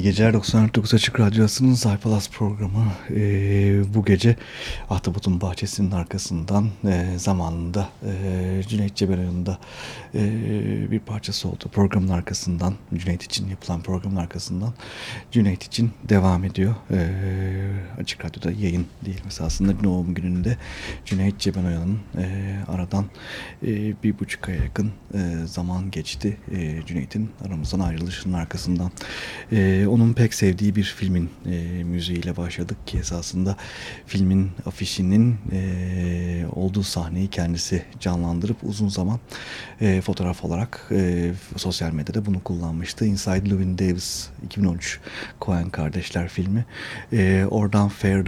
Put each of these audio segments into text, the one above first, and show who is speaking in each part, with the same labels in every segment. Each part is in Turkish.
Speaker 1: İyi geceler. 99 Açık Radyosu'nun Zaypalas programı ee, bu gece Ahtapot'un bahçesinin arkasından e, zamanında e, Cüneyt Cebelay'ın da e, bir parçası oldu. Programın arkasından Cüneyt için yapılan programın arkasından Cüneyt için devam ediyor. E, Açık Radyo'da yayın değil mesela aslında doğum gününde Cüneyt Cebelay'ın e, aradan e, bir buçuk aya yakın e, zaman geçti. E, Cüneyt'in aramızdan ayrılışının arkasından. E, onun pek sevdiği bir filmin e, müziğiyle başladık ki esasında filmin afişinin e, olduğu sahneyi kendisi canlandırıp uzun zaman e, fotoğraf olarak e, sosyal medyada bunu kullanmıştı. Inside Llewyn Davis 2013 Coen Kardeşler filmi. E, oradan Fare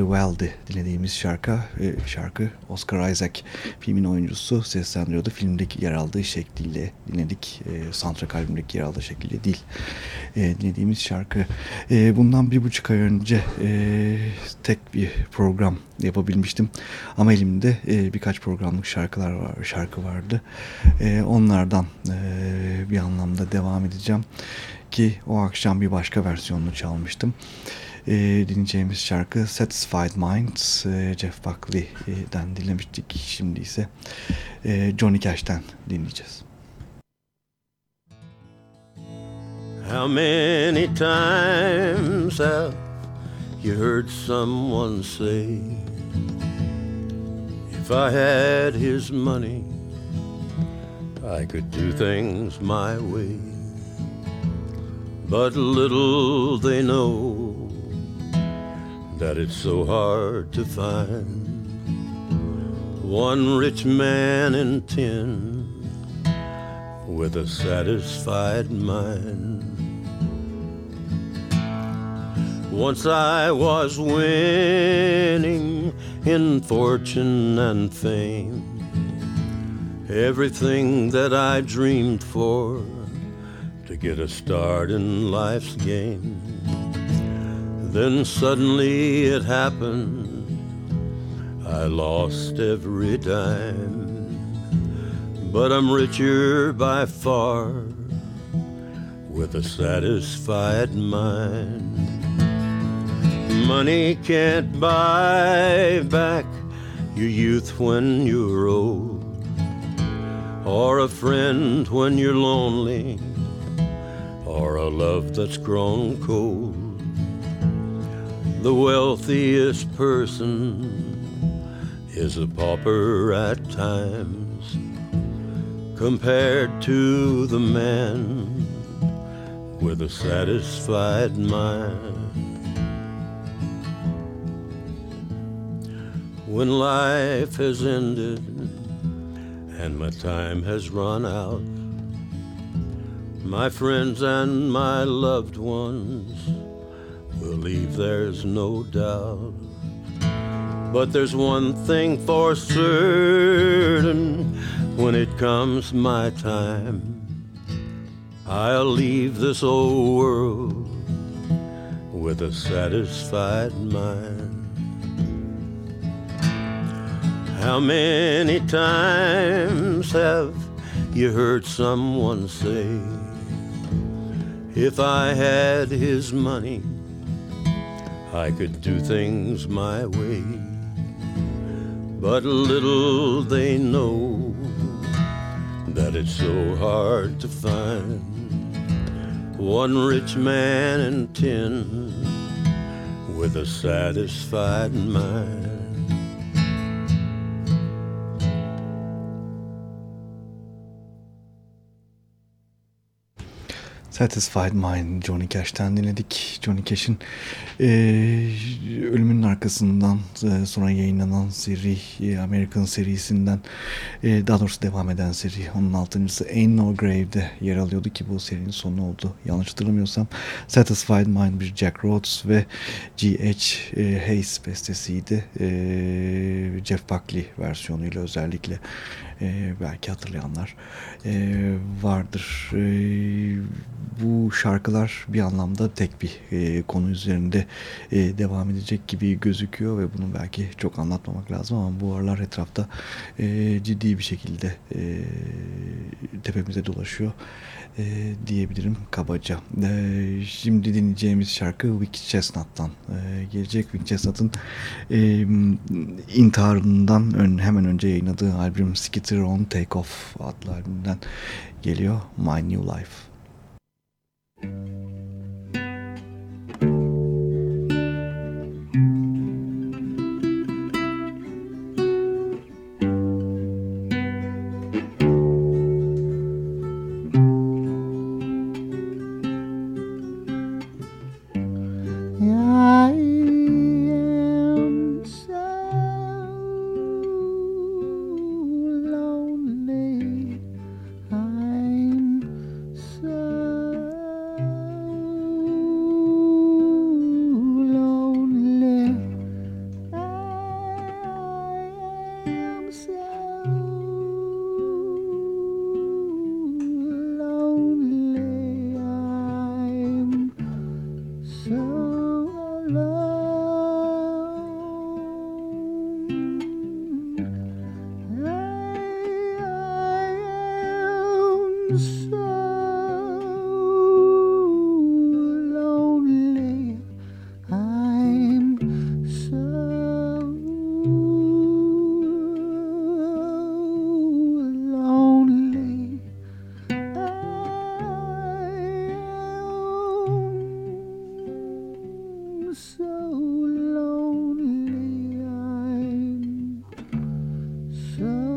Speaker 1: dinlediğimiz şarkı, e, şarkı Oscar Isaac filmin oyuncusu seslendiriyordu. Filmdeki yer aldığı şekliyle dinledik. E, soundtrack albümdeki yer aldığı şekliyle değil. E, dinlediğimiz şarkı. E, bundan bir buçuk ay önce e, tek bir program yapabilmiştim. Ama elimde e, birkaç programlık şarkılar var, şarkı vardı. E, onlardan e, bir anlamda devam edeceğim. Ki o akşam bir başka versiyonunu çalmıştım. E, dinleyeceğimiz şarkı Satisfied Minds e, Jeff Buckley'den dinlemiştik. Şimdi ise e, Johnny Cash'ten dinleyeceğiz.
Speaker 2: How many times have you heard someone say, If I had his money, I could do things my way? But little they know that it's so hard to find one rich man in ten with a satisfied mind. Once I was winning in fortune and fame, everything that I dreamed for to get a start in life's game. Then suddenly it happened I lost every dime, but I'm richer by far with a satisfied mind. Money can't buy back your youth when you're old, or a friend when you're lonely, or a love that's grown cold. The wealthiest person is a pauper at times compared to the man with a satisfied mind. When life has ended and my time has run out, my friends and my loved ones will leave, there's no doubt. But there's one thing for certain when it comes my time. I'll leave this old world with a satisfied mind. How many times have you heard someone say, If I had his money, I could do things my way? But little they know that it's so hard to find one rich man in ten with a satisfied mind.
Speaker 1: Satisfied Mind Johnny Cash'ten dinledik. Johnny Cash'in e, ölümünün arkasından e, sonra yayınlanan seri e, American serisinden e, daha doğrusu devam eden seri onun altıncısı Ain't No Grave'de yer alıyordu ki bu serinin sonu oldu. Yanlış hatırlamıyorsam Satisfied Mind bir Jack Rhodes ve G.H. E, Hayes bestesiydi. E, Jeff Buckley versiyonuyla özellikle e, belki hatırlayanlar e, vardır. E, bu şarkılar bir anlamda tek bir e, konu üzerinde e, devam edecek gibi gözüküyor ve bunu belki çok anlatmamak lazım ama bu aralar etrafta e, ciddi bir şekilde e, tepemize dolaşıyor e, diyebilirim kabaca. E, şimdi dinleyeceğimiz şarkı Vic Chestnut'tan e, gelecek. Vic Chestnut'ın e, intiharından ön, hemen önce yayınladığı albüm Skitter on Take Off adlı geliyor My New Life.
Speaker 3: my So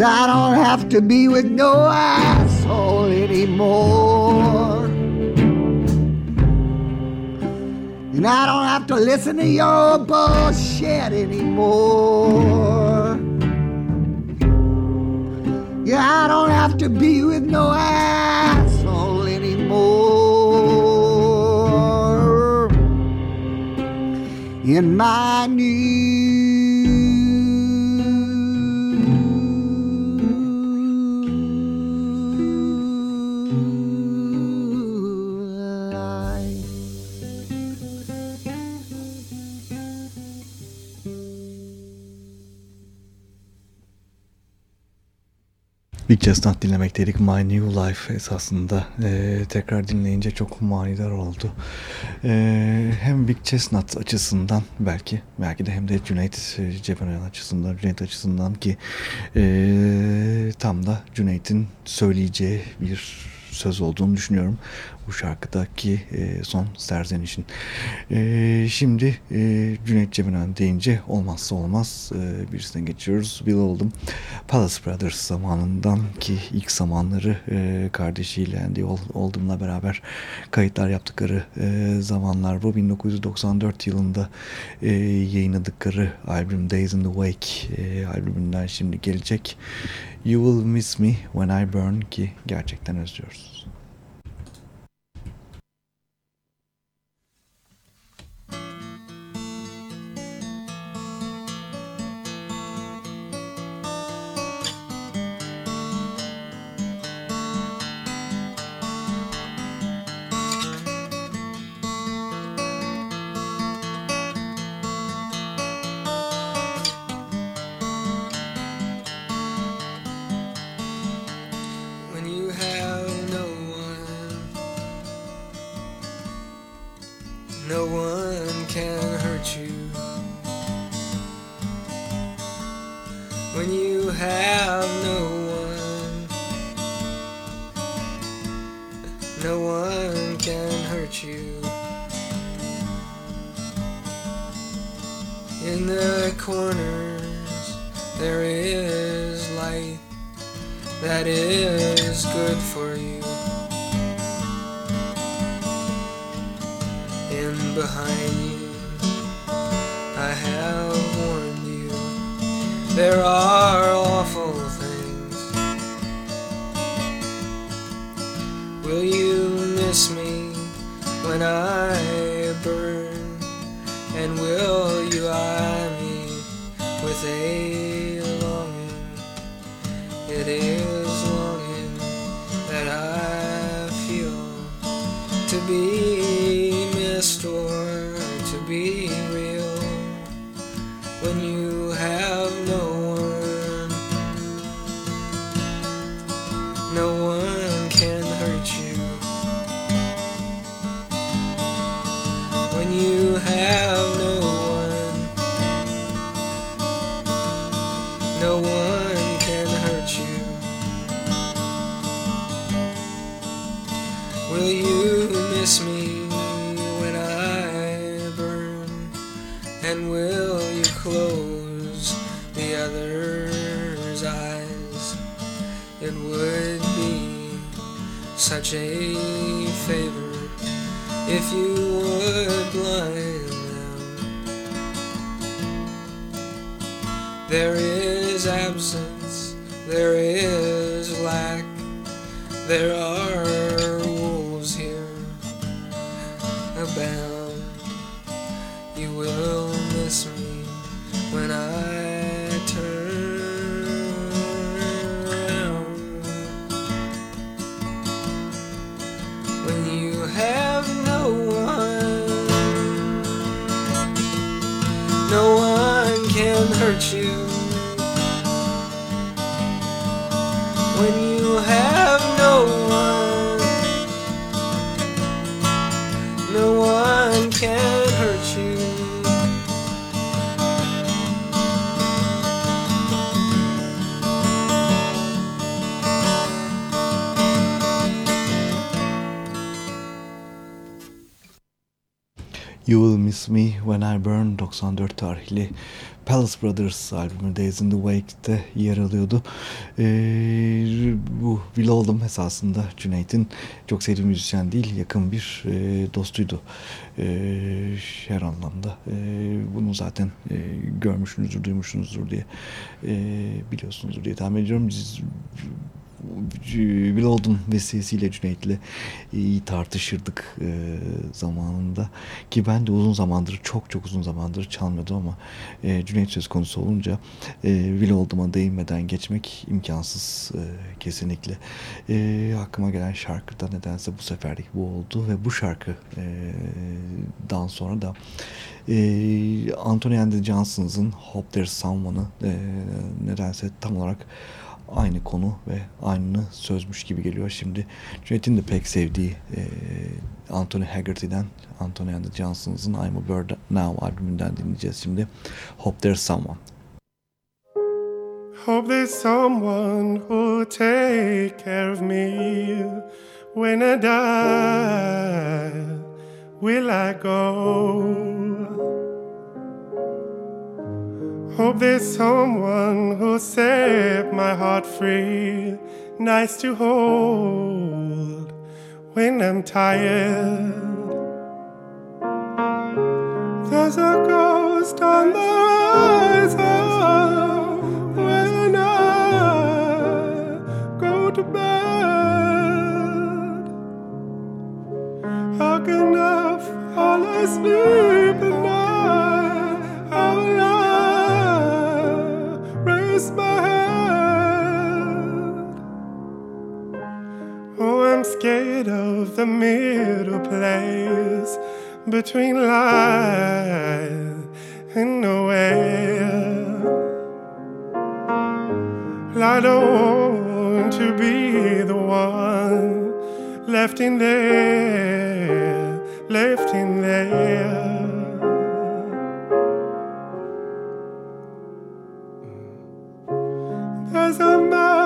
Speaker 3: is I don't have to be with no asshole anymore. And I don't have to listen to your bullshit anymore. Yeah, I don't have to be with no asshole anymore. In my new
Speaker 1: Big Chestnut dinlemekteydik. My New Life esasında e, tekrar dinleyince çok manidar oldu. E, hem Big Chestnut açısından belki belki de hem de Cüneyt e, açısından Cüneyt açısından ki e, tam da Cüneyt'in söyleyeceği bir söz olduğunu düşünüyorum bu şarkıdaki e, son serzenişin. E, şimdi e, Cüneyt Cebenayan deyince olmazsa olmaz e, birisine geçiyoruz. Will Oldham Palace Brothers zamanından ki ilk zamanları e, kardeşiyle Andy Ol- Oldham'la beraber kayıtlar yaptıkları e, zamanlar bu. 1994 yılında e, yayınladıkları albüm Days in the Wake e, albümünden şimdi gelecek. You Will Miss Me When I Burn ki gerçekten özlüyoruz.
Speaker 4: And will you close the other's eyes? It would be such a favor if you would blind them. There is absence, there is lack, there are wolves here abound. Miss Me When I
Speaker 1: Burn 94 tarihli Palace Brothers albümü Days in the Wake'de yer alıyordu. Ee, bu Will Oldham esasında Cüneyt'in çok sevdiği müzisyen değil, yakın bir e, dostuydu. E, her anlamda. E, bunu zaten e, görmüşsünüzdür, duymuşsunuzdur diye e, biliyorsunuzdur diye tahmin ediyorum. Biz, Will Oldham vesilesiyle Cüneyt'le iyi tartışırdık e, zamanında. Ki ben de uzun zamandır çok çok uzun zamandır çalmıyordum ama e, Cüneyt söz konusu olunca e, Will Oldham'a değinmeden geçmek imkansız e, kesinlikle. E, aklıma gelen şarkı da nedense bu seferlik bu oldu ve bu şarkı e, sonra da e, Anthony and Johnson's'ın Hope There's Someone'ı e, nedense tam olarak aynı konu ve aynı sözmüş gibi geliyor. Şimdi Cüneyt'in de pek sevdiği e, Anthony Haggerty'den Anthony and the Johnsons'ın I'm a Bird Now albümünden dinleyeceğiz şimdi. Hope There's Someone.
Speaker 5: Hope there's someone who'll take care of me when I die. Will I go? Hope there's someone who'll set my heart free, nice to hold when I'm tired. There's a ghost on the horizon when I go to bed. How can I fall asleep Scared of the middle place between life and nowhere. I don't want to be the one left in there, left in there. There's a man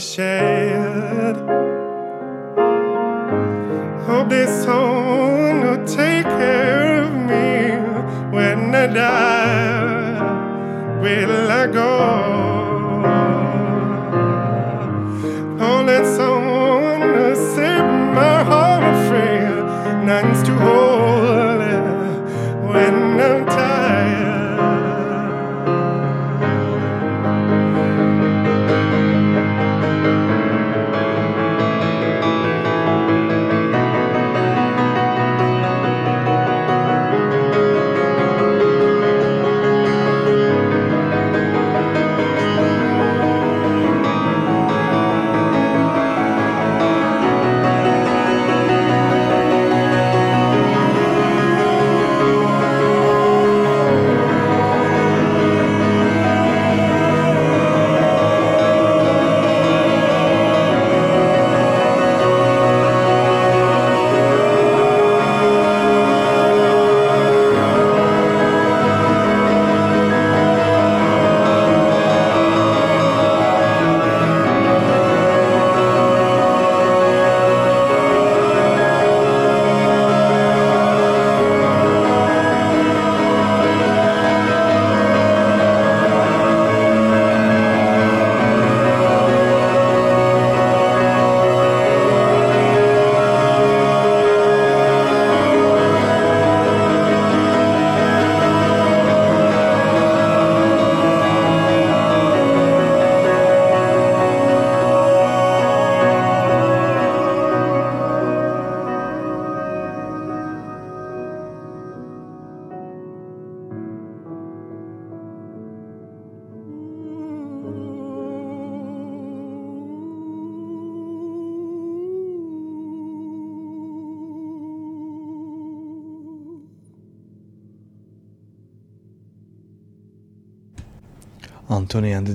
Speaker 5: się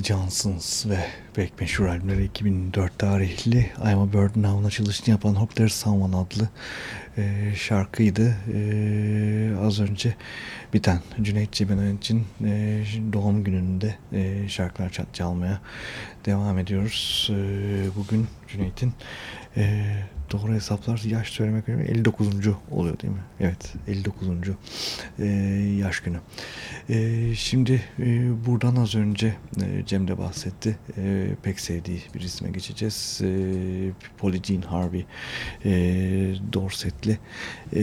Speaker 5: The
Speaker 1: Johnsons ve pek meşhur albümleri 2004 tarihli I'm a Bird Now'un açılışını yapan Hope There's Someone adlı e, şarkıydı. E, az önce biten Cüneyt Cebenan için e, doğum gününde e, şarkılar çalmaya devam ediyoruz. E, bugün Cüneyt'in e, doğru hesaplar yaş söylemek önemli. 59. oluyor değil mi? Evet 59. E, yaş günü. E, şimdi e, buradan az önce e, Cem de bahsetti. E, pek sevdiği bir isme geçeceğiz. E, Polly Jean Harvey e, Dorsetli e,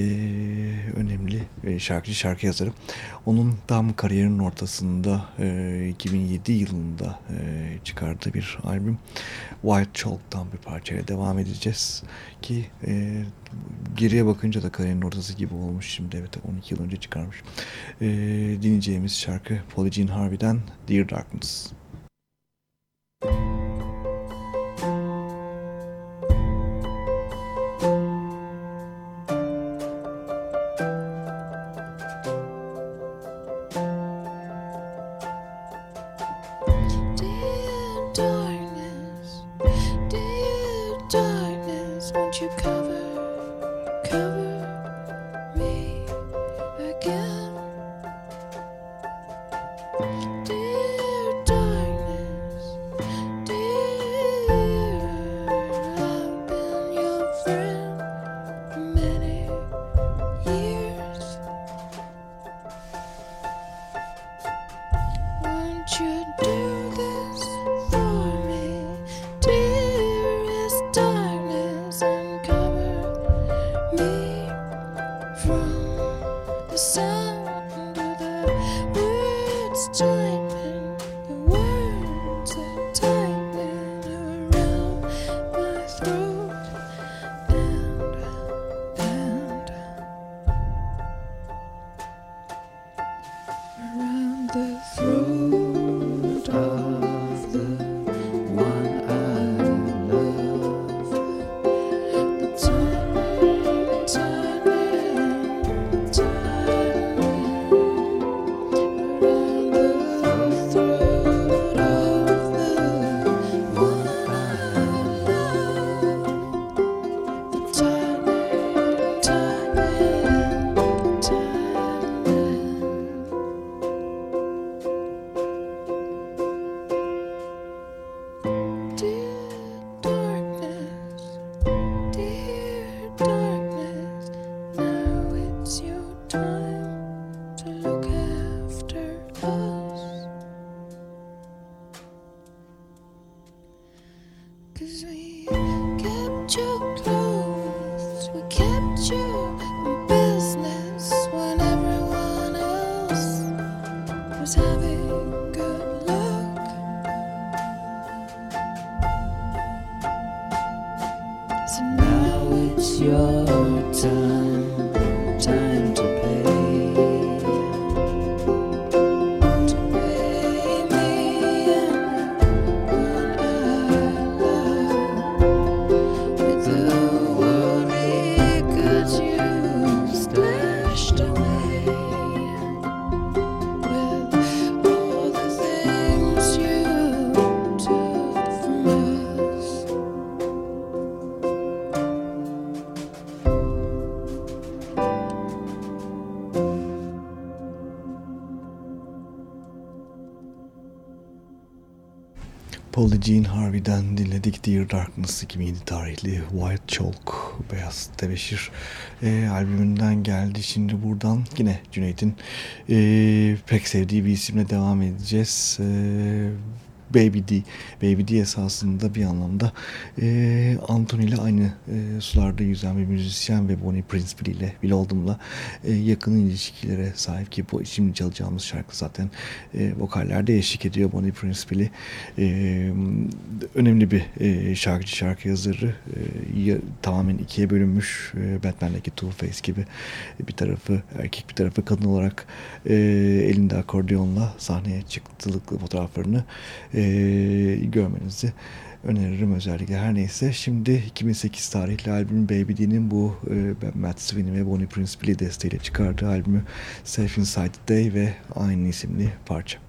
Speaker 1: önemli e, şarkıcı şarkı yazarı. Onun tam kariyerinin ortasında e, 2007 yılında e, çıkardığı bir albüm White Chalk'tan bir parçaya devam edeceğiz. Ki e, geriye bakınca da kariyerin ortası gibi olmuş. Şimdi evet 12 yıl önce çıkarmış. E, dinleyeceğimiz şarkı Polly Jean Harvey'den Dear Darkness Polly Jean Harvey'den dinledik Dear Darkness 2007 tarihli White Chalk Beyaz Tebeşir e, albümünden geldi. Şimdi buradan yine Cüneyt'in e, pek sevdiği bir isimle devam edeceğiz. E, Baby D. Baby D esasında bir anlamda e, Anthony ile aynı e, sularda yüzen bir müzisyen ve Bonnie Prince ile Bill Oldham'la e, yakın ilişkilere sahip ki bu şimdi çalacağımız şarkı zaten e, vokallerde eşlik ediyor Bonnie Prince Billy. E, önemli bir e, şarkıcı şarkı yazarı. E, tamamen ikiye bölünmüş e, Batman'deki Two-Face gibi bir tarafı erkek bir tarafı kadın olarak e, elinde akordeonla sahneye çıktılıklı fotoğraflarını e, görmenizi öneririm özellikle. Her neyse şimdi 2008 tarihli albüm Baby D'nin bu e, Matt Sweeney ve Bonnie Prince Billy desteğiyle çıkardığı albümü Safe Inside Day ve aynı isimli parça.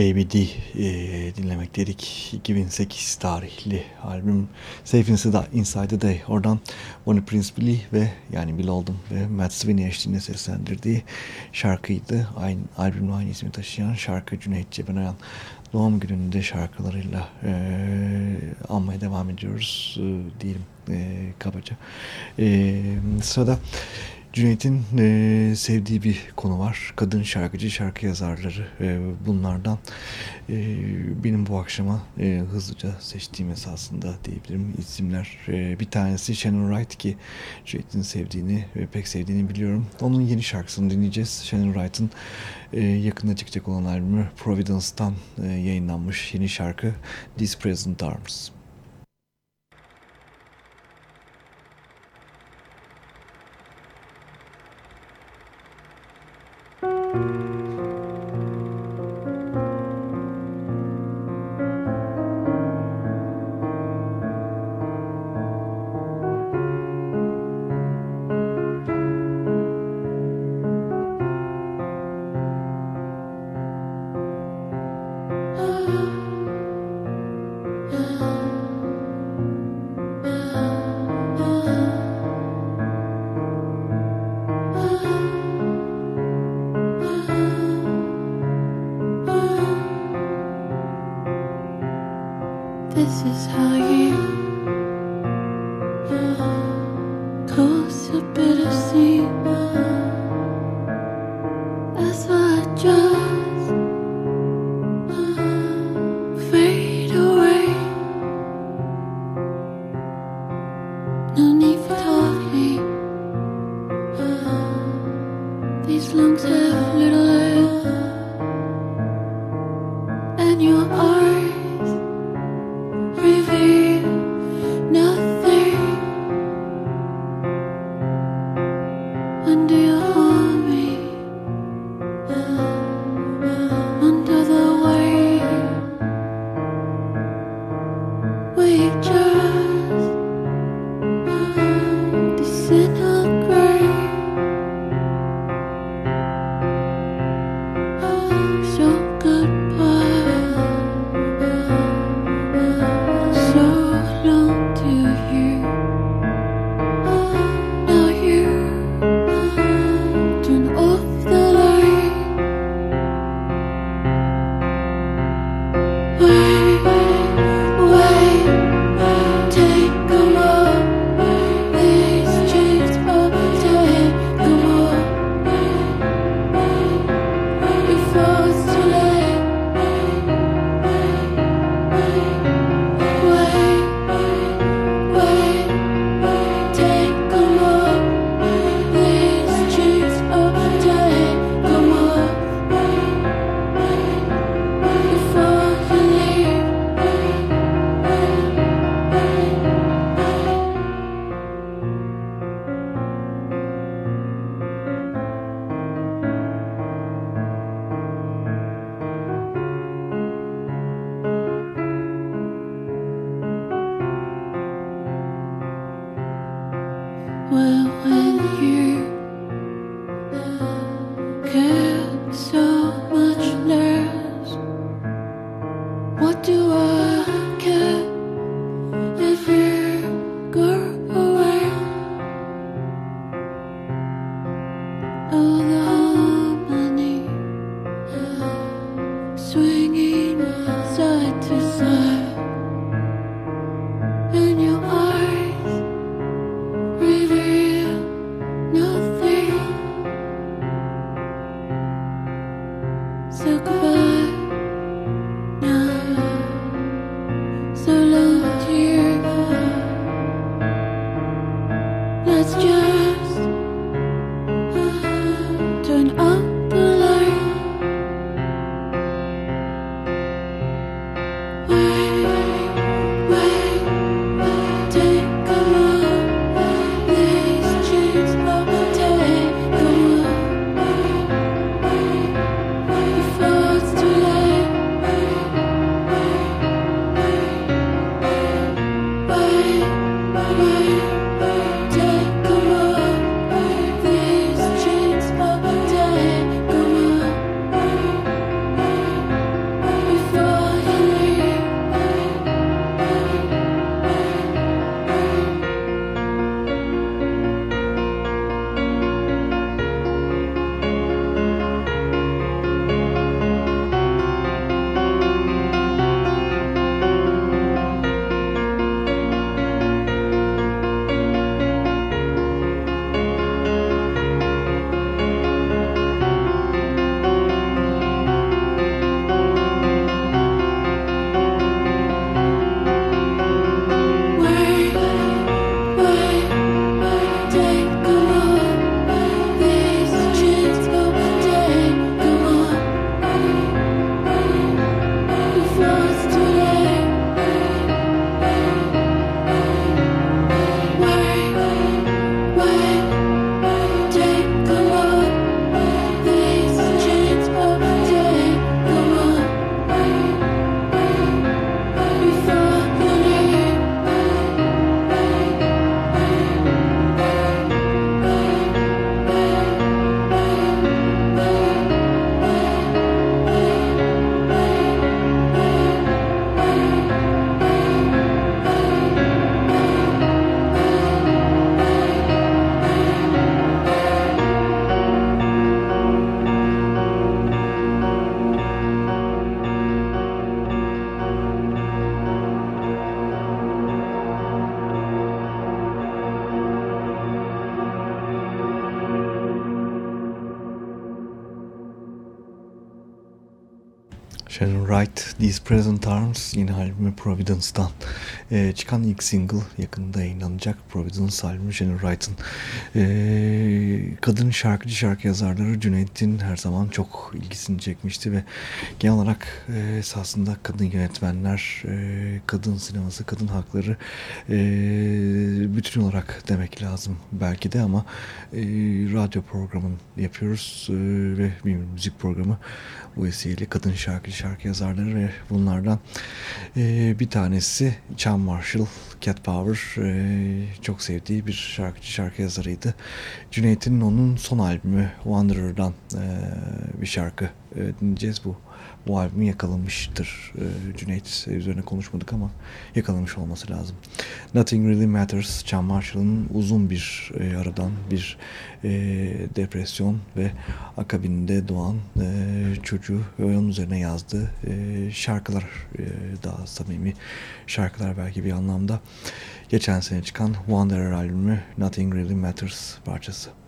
Speaker 6: Baby D e, dinlemek dedik. 2008 tarihli albüm Safe Inside the Day. Oradan Bonnie Prince Billy ve yani Bill Oldham ve Matt Sweeney eşliğinde seslendirdiği şarkıydı. Aynı, albümle aynı ismi taşıyan şarkı Cüneyt Cebenayan doğum gününde şarkılarıyla e, anmaya devam ediyoruz e, diyelim e, kabaca. E, sırada Cüneyt'in e, sevdiği bir konu var. Kadın şarkıcı, şarkı yazarları. E, bunlardan e, benim bu akşama e, hızlıca seçtiğim esasında diyebilirim isimler. E, bir tanesi Shannon Wright ki Cüneyt'in sevdiğini ve pek sevdiğini biliyorum. Onun yeni şarkısını dinleyeceğiz. Shannon Wright'ın e, yakında çıkacak olan albümü Providence'tan e, yayınlanmış yeni şarkı These Present Arms.
Speaker 1: Sharon Wright, These Present Arms yeni albümü Providence'dan e, çıkan ilk single yakında yayınlanacak. Providence albümü Sharon Wright'ın e, kadın şarkıcı şarkı yazarları Cüneyt'in her zaman çok ilgisini çekmişti ve genel olarak e, esasında kadın yönetmenler, e, kadın sineması, kadın hakları e, bütün olarak demek lazım belki de ama e, radyo programını yapıyoruz e, ve bir müzik programı bu vesileyle kadın şarkıcı şarkı yazarları ve bunlardan e, bir tanesi Chan Marshall, Cat Power e, çok sevdiği bir şarkıcı şarkı yazarıydı. Cüneyt'in onun son albümü Wanderer'dan e, bir şarkı e, dinleyeceğiz bu bu albümü yakalamıştır. E, Cüneyt üzerine konuşmadık ama yakalamış olması lazım. Nothing Really Matters, Chan Marshall'ın uzun bir e, aradan bir e, depresyon ve akabinde doğan e, çocuğu ve onun üzerine yazdığı e, şarkılar daha samimi şarkılar belki bir anlamda. Geçen sene çıkan Wanderer albümü Nothing Really Matters parçası.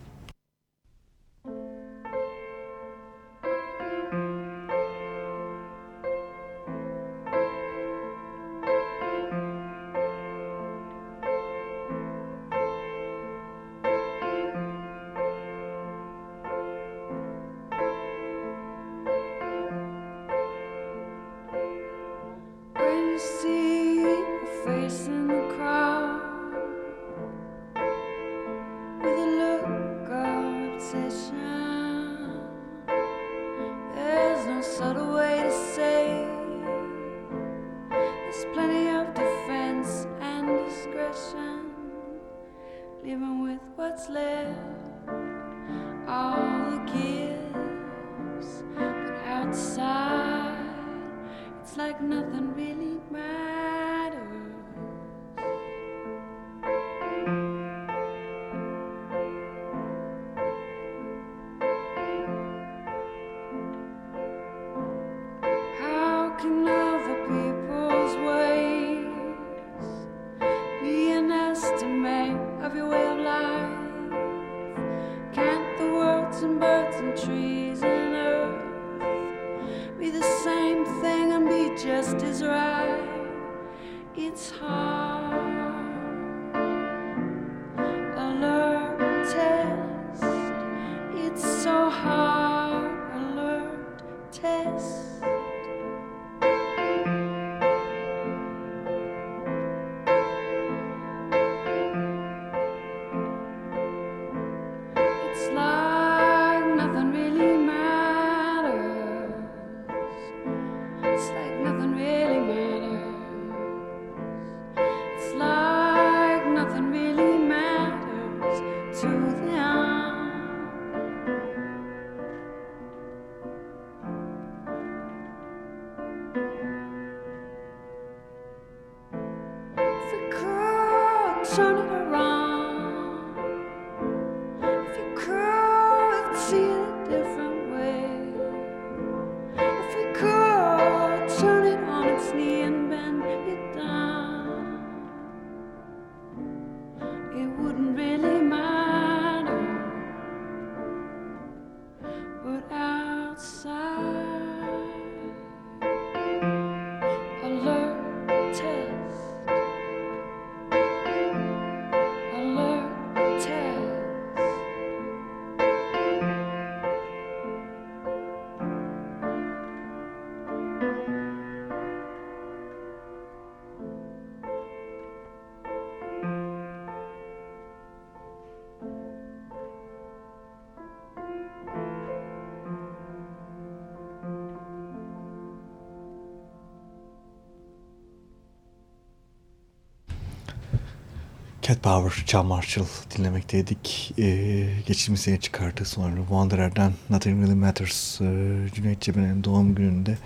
Speaker 1: Cat Power, John Marshall dinlemekteydik. Ee, geçtiğimiz sene çıkardı sonra Wanderer'den Nothing Really Matters e, Cüneyt Ceben'in doğum gününde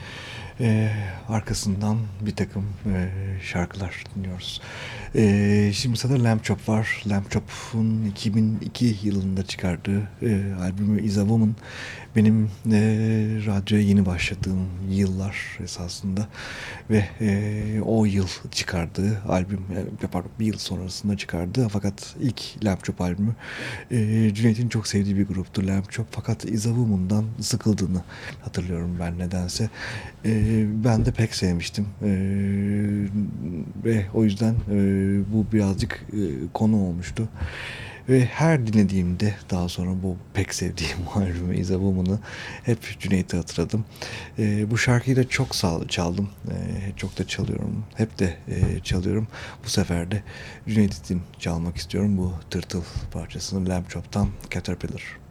Speaker 1: e, arkasından bir takım e, şarkılar dinliyoruz. E, şimdi sırada Lamb Chop var. Lamb Chop'un 2002 yılında çıkardığı e, albümü Is Woman benim e, radyoya yeni başladığım yıllar esasında ve e, o yıl çıkardığı albüm e, pardon bir yıl sonrasında çıkardı fakat ilk Lamb Chop albümü e, Cüneyt'in çok sevdiği bir gruptu Lamb Chop fakat Is Woman'dan sıkıldığını hatırlıyorum ben nedense. E,
Speaker 7: ben de pek sevmiştim. E, ve o yüzden e, bu birazcık e, konu olmuştu. Ve her dinlediğimde daha sonra bu pek sevdiğim albümü Is hep Cüneyt'i hatırladım. E, bu şarkıyı da çok sağ, çaldım. E, çok da çalıyorum. Hep de e, çalıyorum. Bu sefer de Cüneyt'in çalmak istiyorum. Bu Tırtıl parçasını Lamb Chop'tan Caterpillar.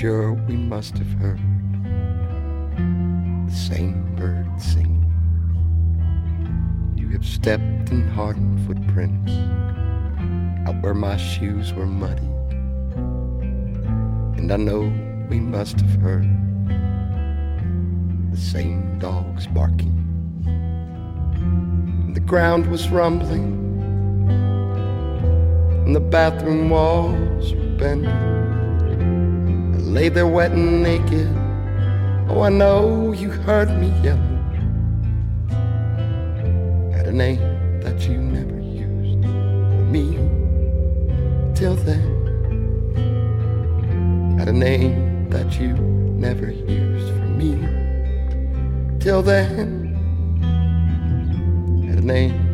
Speaker 7: Sure we must have heard the same birds singing. You have stepped in hardened footprints out where my shoes were muddy. And I know we must have heard the same dogs barking The ground was rumbling, and the bathroom walls were bending. Lay there wet and naked. Oh, I know you heard me yelling at a name that you never used for me till then. At a name that you never used for me till then the name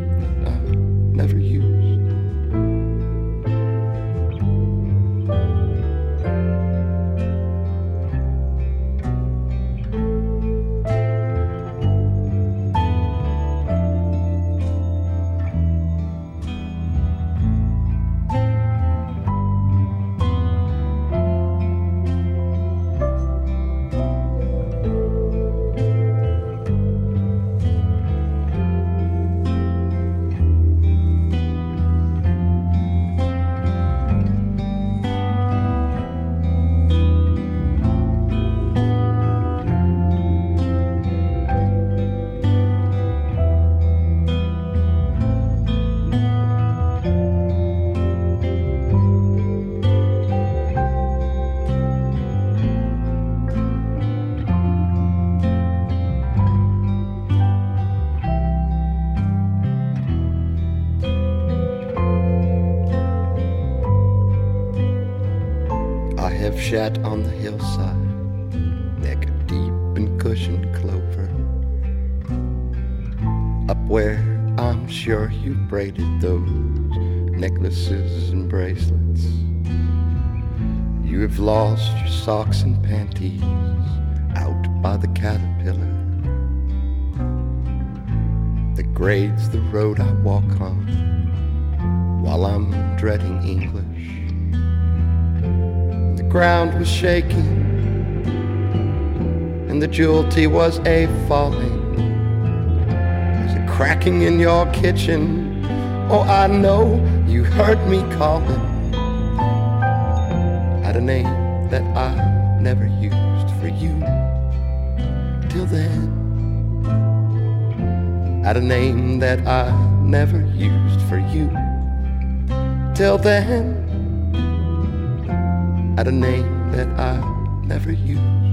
Speaker 7: socks and panties out by the caterpillar that grades the road I walk on while I'm dreading English The ground was shaking, and the jewelty was a falling. There's a cracking in your kitchen. Oh, I know you heard me calling. Had a name that I never used for you. Till then, had a name that I never used for you. Till then at a name that I never used.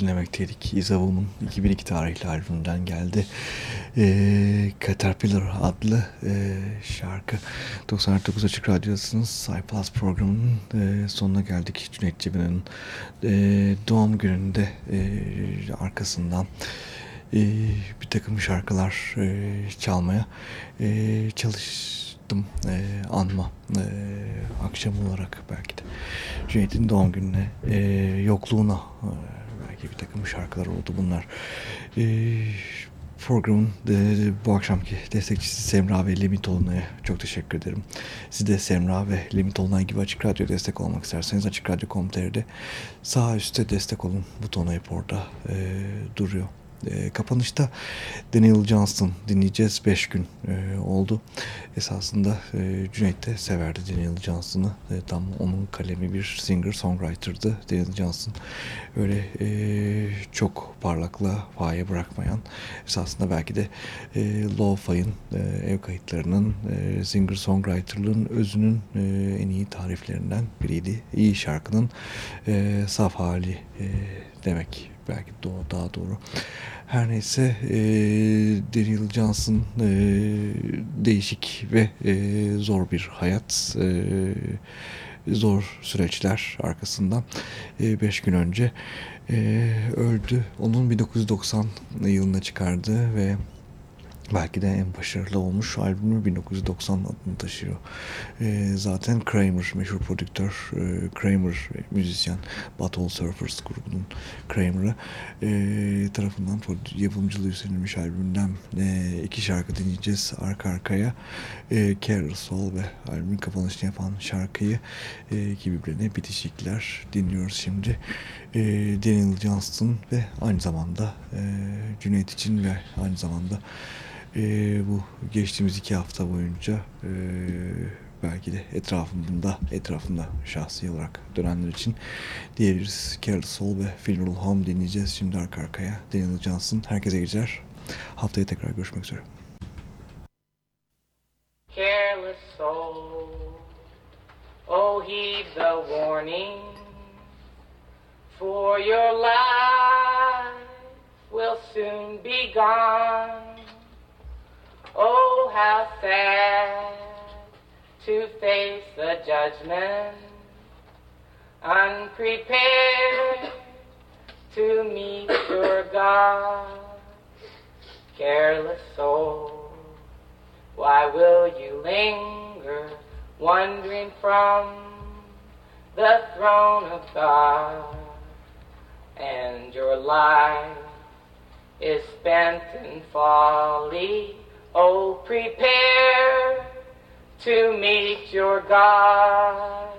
Speaker 1: Dinlemekteydik. Isavum'un 2002 tarihli albümünden geldi. E, Caterpillar adlı e, şarkı. 99 Açık Radyosu'nun iPlus programının e, sonuna geldik. Cüneyt Ceben'in e, doğum gününde e, arkasından e, bir takım şarkılar e, çalmaya e, çalıştım. E, anma e, akşam olarak belki de. Cüneyt'in doğum gününe, e, yokluğuna e, bir takım şarkılar oldu bunlar. E, programın e, bu akşamki destekçisi Semra ve Limit Olunay'a çok teşekkür ederim. Siz de Semra ve Limit Olunay gibi Açık Radyo destek olmak isterseniz Açık Radyo.com.tr'de sağ üstte destek olun butonu hep orada e, duruyor. E, kapanışta Daniel Johnston dinleyeceğiz. 5 gün e, oldu. Esasında e, Cüneyt de severdi Daniel Johnston'ı. E, tam onun kalemi bir singer-songwriter'dı Daniel Johnston. Öyle çok parlakla faye bırakmayan esasında belki de e, Lo-Fi'ın ev kayıtlarının singer-songwriter'lığın özünün en iyi tariflerinden biriydi. İyi şarkının saf hali demek belki daha doğru. Her neyse e, Daryl Johnson e, değişik ve e, zor bir hayat. E, zor süreçler arkasından 5 e, gün önce e, öldü. Onun 1990 yılında çıkardığı ve belki de en başarılı olmuş albümü 1990 adını taşıyor. E, zaten Kramer, meşhur prodüktör e, Kramer, müzisyen Butthole Surfers grubunun Kramer'ı e, tarafından yapımcılığı üstlenilmiş albümünden e, iki şarkı dinleyeceğiz arka arkaya. E, Soul ve albümün kapanışını yapan şarkıyı e, ki birbirine bitişikler dinliyoruz şimdi. E, Daniel Johnston ve aynı zamanda e, Cüneyt için ve aynı zamanda e, bu geçtiğimiz iki hafta boyunca e, belki de etrafında etrafında şahsi olarak dönenler için diğeriz Carol Soul ve Funeral Home dinleyeceğiz şimdi arka arkaya. Daniel Johnson herkese geceler. Haftaya tekrar görüşmek üzere. Careless soul Oh heed the warning. For your life will soon be gone Oh, how sad to face the judgment, unprepared to meet your God. Careless soul, why will you linger, wandering from the throne of God? And your life is spent in folly Oh, prepare to meet your God,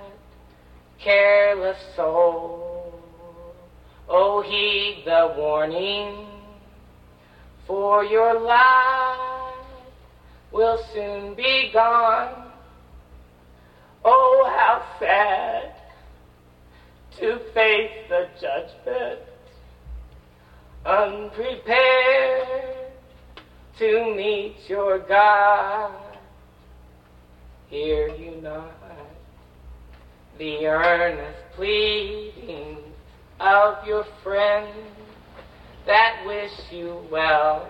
Speaker 1: careless soul. Oh, heed the warning, for your life will soon be gone. Oh, how sad to face the judgment unprepared to meet your God. Hear you not the earnest pleading of your friends that wish you well,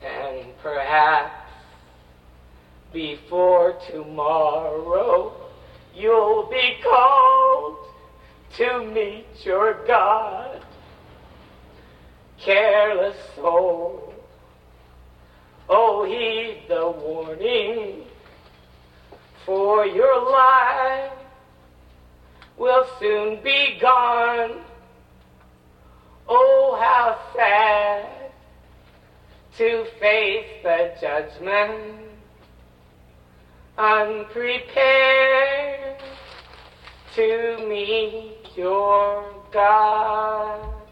Speaker 1: and perhaps before tomorrow you'll be called to meet your God. Careless soul Oh, heed the warning, for your life will soon be gone. Oh, how sad to face the judgment unprepared to meet your God.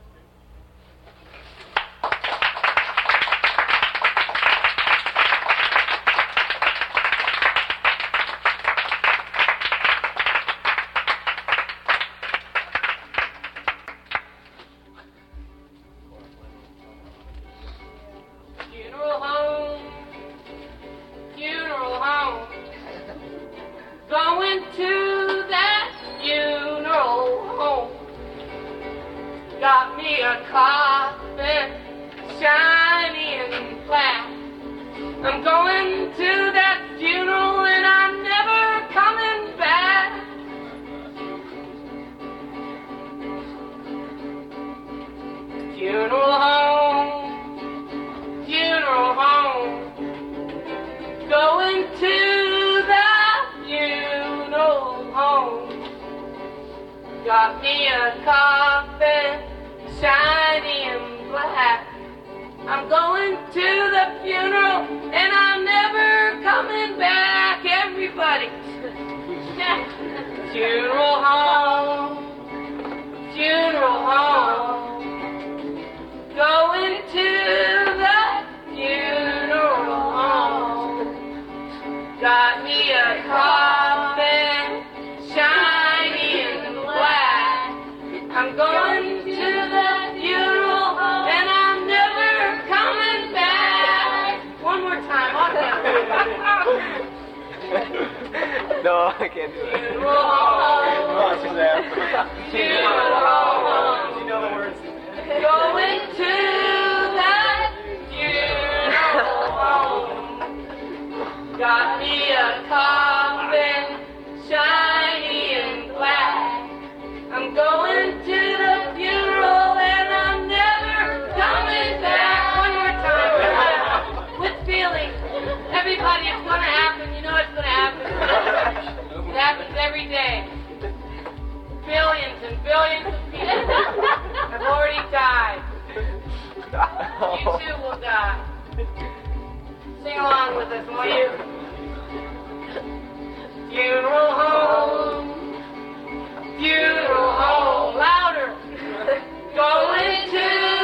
Speaker 8: it's going to happen.
Speaker 9: You know it's
Speaker 8: going to happen. It happens every day. Billions and billions of people have already died. You too will die. Sing along with us, won't you? Funeral home, funeral home, louder. Going to